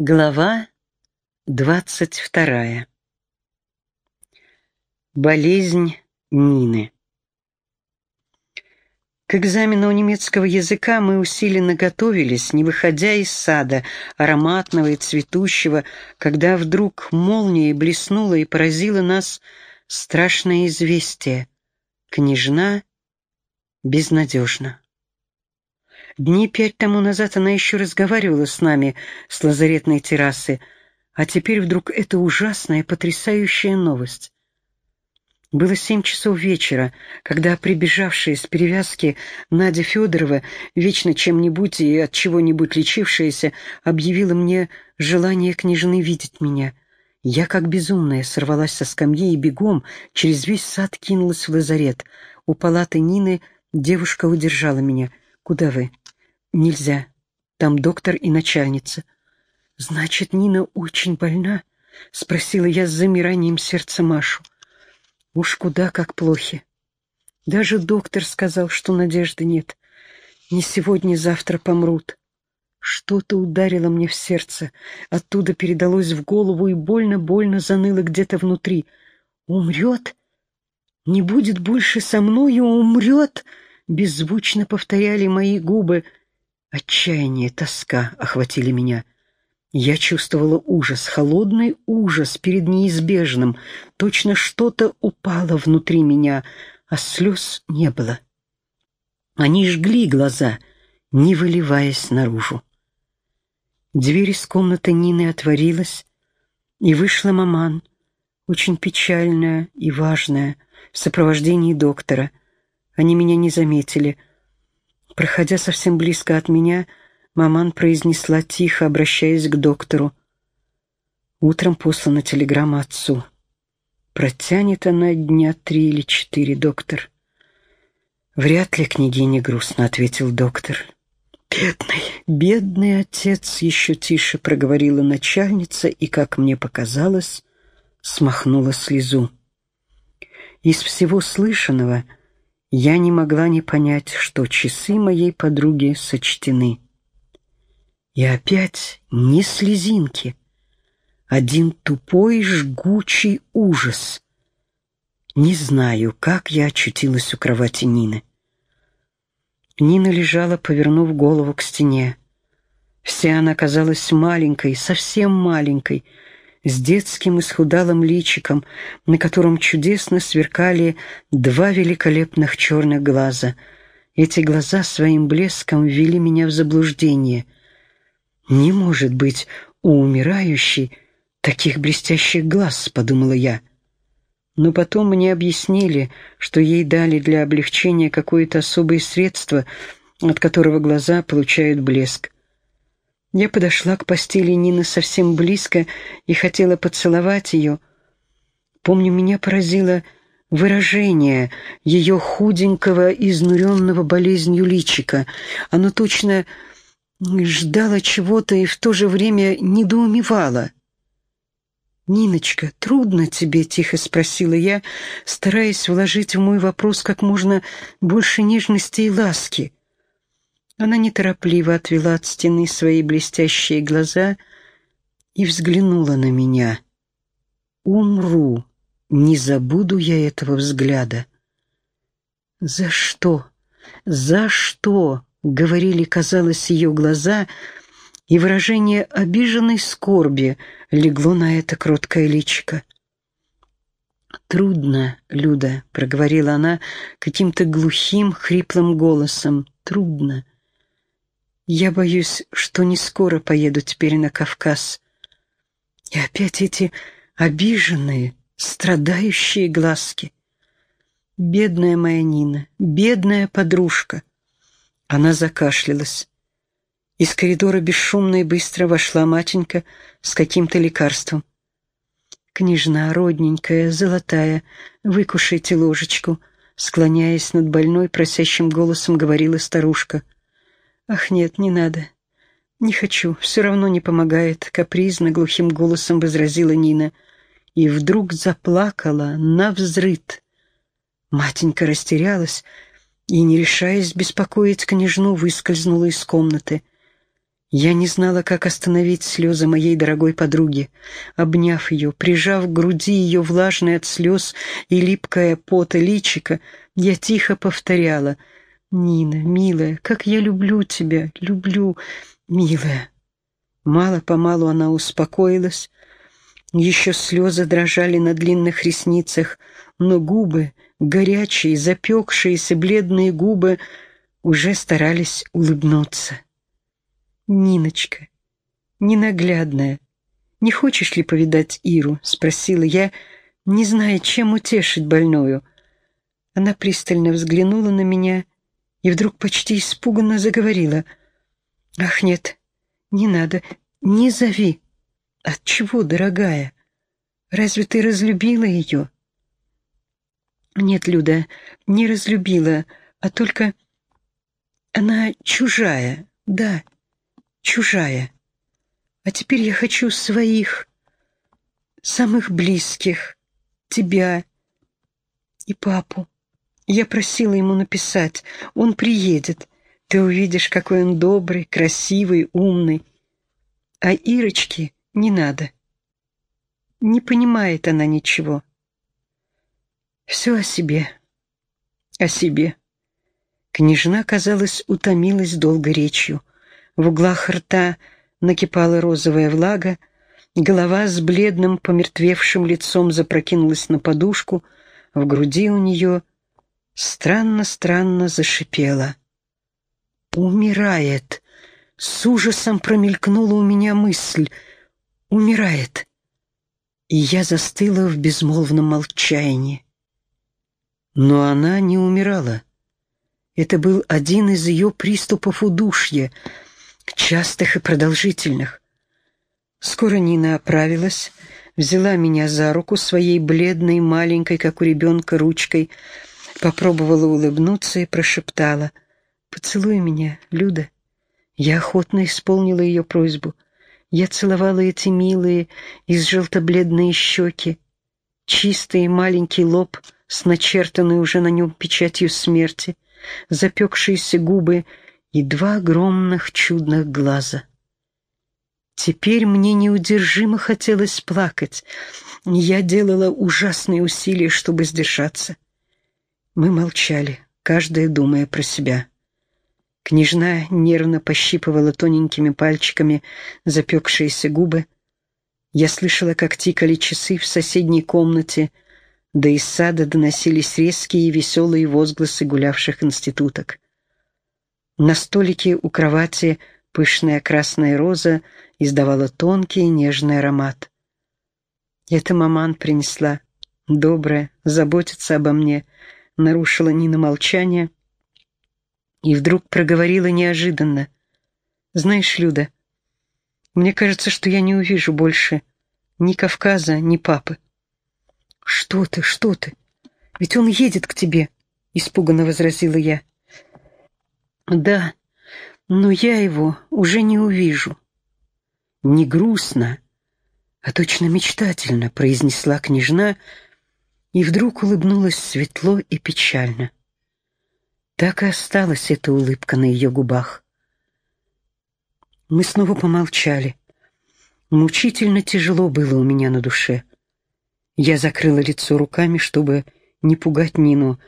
Глава двадцать вторая. Болезнь Нины. К экзамену немецкого языка мы усиленно готовились, не выходя из сада, ароматного и цветущего, когда вдруг молнией блеснула и поразила нас страшное известие. Княжна безнадежна. Дни пять тому назад она еще разговаривала с нами с лазаретной террасы, а теперь вдруг это ужасная, потрясающая новость. Было семь часов вечера, когда прибежавшая с перевязки Надя Федорова, вечно чем-нибудь и от чего-нибудь лечившаяся, объявила мне желание княжны видеть меня. Я, как безумная, сорвалась со скамьи и бегом через весь сад кинулась в лазарет. У палаты Нины девушка удержала меня. «Куда вы?» «Нельзя. Там доктор и начальница». «Значит, Нина очень больна?» — спросила я с замиранием сердца Машу. «Уж куда как плохи. Даже доктор сказал, что надежды нет. Не сегодня-завтра помрут». Что-то ударило мне в сердце, оттуда передалось в голову и больно-больно заныло где-то внутри. «Умрет? Не будет больше со мною, умрет!» Беззвучно повторяли мои губы — Отчаяние, тоска охватили меня. Я чувствовала ужас, холодный ужас перед неизбежным. Точно что-то упало внутри меня, а слез не было. Они жгли глаза, не выливаясь наружу. Дверь из комнаты Нины отворилась, и вышла маман, очень печальная и важная, в сопровождении доктора. Они меня не заметили — Проходя совсем близко от меня, маман произнесла тихо, обращаясь к доктору. Утром послана телеграмма отцу. Протянет она дня три или четыре, доктор. Вряд ли княгине грустно, ответил доктор. Бедный, бедный отец, еще тише проговорила начальница и, как мне показалось, смахнула слезу. Из всего слышанного — я не могла не понять, что часы моей подруги сочтены. И опять ни слезинки, один тупой жгучий ужас. Не знаю, как я очутилась у кровати Нины. Нина лежала, повернув голову к стене. Вся она казалась маленькой, совсем маленькой, с детским исхудалым личиком, на котором чудесно сверкали два великолепных черных глаза. Эти глаза своим блеском ввели меня в заблуждение. «Не может быть у умирающей таких блестящих глаз», — подумала я. Но потом мне объяснили, что ей дали для облегчения какое-то особое средство, от которого глаза получают блеск. Я подошла к постели Нины совсем близко и хотела поцеловать ее. Помню, меня поразило выражение ее худенького, изнуренного болезнью личика. Оно точно ждало чего-то и в то же время недоумевало. «Ниночка, трудно тебе?» — тихо спросила я, стараясь вложить в мой вопрос как можно больше нежности и ласки. Она неторопливо отвела от стены свои блестящие глаза и взглянула на меня. «Умру, не забуду я этого взгляда». «За что? За что?» — говорили, казалось, ее глаза, и выражение обиженной скорби легло на это кроткое личико. «Трудно, Люда», — проговорила она каким-то глухим, хриплым голосом, — «трудно. Я боюсь, что не скоро поеду теперь на Кавказ. И опять эти обиженные, страдающие глазки. Бедная моя Нина, бедная подружка. Она закашлялась. Из коридора бесшумно и быстро вошла матенька с каким-то лекарством. «Княжна, родненькая, золотая, выкушайте ложечку», склоняясь над больной, просящим голосом говорила старушка — «Ах, нет, не надо. Не хочу, все равно не помогает», — капризно глухим голосом возразила Нина. И вдруг заплакала на взрыд. Матенька растерялась и, не решаясь беспокоить княжну, выскользнула из комнаты. Я не знала, как остановить слезы моей дорогой подруги. Обняв ее, прижав к груди ее влажное от слез и липкое пота личико, я тихо повторяла «Нина, милая, как я люблю тебя, люблю, милая». Мало-помалу она успокоилась, еще слезы дрожали на длинных ресницах, но губы, горячие, запекшиеся, бледные губы, уже старались улыбнуться. «Ниночка, ненаглядная, не хочешь ли повидать Иру?» — спросила я, не зная, чем утешить больную. Она пристально взглянула на меня и вдруг почти испуганно заговорила. «Ах, нет, не надо, не зови!» От чего, дорогая? Разве ты разлюбила ее? Нет, Люда, не разлюбила, а только она чужая, да, чужая. А теперь я хочу своих, самых близких, тебя и папу. Я просила ему написать, он приедет. Ты увидишь, какой он добрый, красивый, умный. А Ирочке не надо. Не понимает она ничего. Все о себе. О себе. Княжна, казалось, утомилась долго речью. В углах рта накипала розовая влага, голова с бледным, помертвевшим лицом запрокинулась на подушку, в груди у нее странно-странно зашипела. «Умирает!» С ужасом промелькнула у меня мысль — умирает. И я застыла в безмолвном молчании. Но она не умирала. Это был один из ее приступов удушья, частых и продолжительных. Скоро Нина оправилась, взяла меня за руку своей бледной, маленькой, как у ребенка, ручкой, попробовала улыбнуться и прошептала «Поцелуй меня, Люда». Я охотно исполнила ее просьбу — я целовала эти милые, из желто-бледные щеки, чистый маленький лоб с начертанной уже на нем печатью смерти, запекшиеся губы и два огромных чудных глаза. Теперь мне неудержимо хотелось плакать. Я делала ужасные усилия, чтобы сдержаться. Мы молчали, каждая думая про себя. Княжна нервно пощипывала тоненькими пальчиками запекшиеся губы. Я слышала, как тикали часы в соседней комнате, да из сада доносились резкие и веселые возгласы гулявших институток. На столике у кровати пышная красная роза издавала тонкий нежный аромат. Это маман принесла. Добрая, заботится обо мне. Нарушила Нина молчание — и вдруг проговорила неожиданно. «Знаешь, Люда, мне кажется, что я не увижу больше ни Кавказа, ни папы». «Что ты, что ты? Ведь он едет к тебе», — испуганно возразила я. «Да, но я его уже не увижу». «Не грустно, а точно мечтательно», — произнесла княжна, и вдруг улыбнулась светло и печально. Так и осталась эта улыбка на ее губах. Мы снова помолчали. Мучительно тяжело было у меня на душе. Я закрыла лицо руками, чтобы не пугать Нину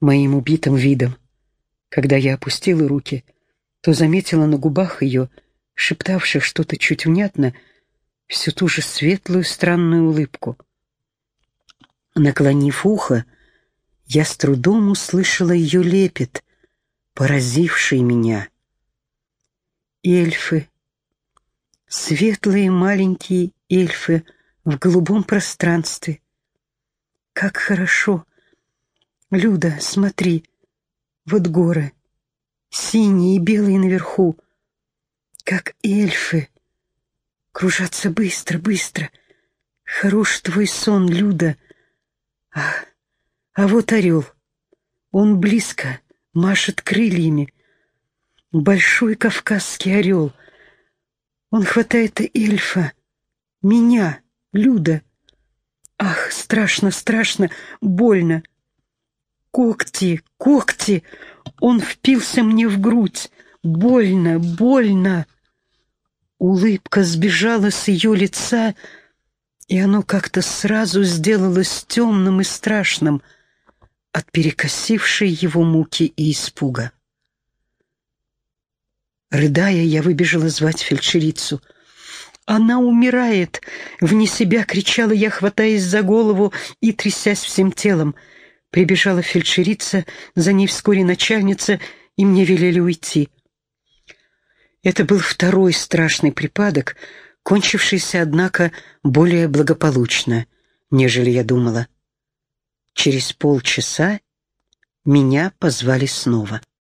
моим убитым видом. Когда я опустила руки, то заметила на губах ее, шептавших что-то чуть внятно, всю ту же светлую странную улыбку. Наклонив ухо, я с трудом услышала ее лепет, поразивший меня. Эльфы, светлые маленькие эльфы в голубом пространстве. Как хорошо! Люда, смотри, вот горы, синие и белые наверху, как эльфы. Кружатся быстро, быстро. Хорош твой сон, Люда. Ах, а вот орел. Он близко, машет крыльями. Большой кавказский орел. Он хватает эльфа. Меня, Люда. Ах, страшно, страшно, больно. Когти, когти. Он впился мне в грудь. Больно, больно. Улыбка сбежала с ее лица, и оно как-то сразу сделалось темным и страшным от перекосившей его муки и испуга. Рыдая, я выбежала звать фельдшерицу. «Она умирает!» — вне себя кричала я, хватаясь за голову и трясясь всем телом. Прибежала фельдшерица, за ней вскоре начальница, и мне велели уйти. Это был второй страшный припадок, кончившийся, однако, более благополучно, нежели я думала. Через полчаса меня позвали снова.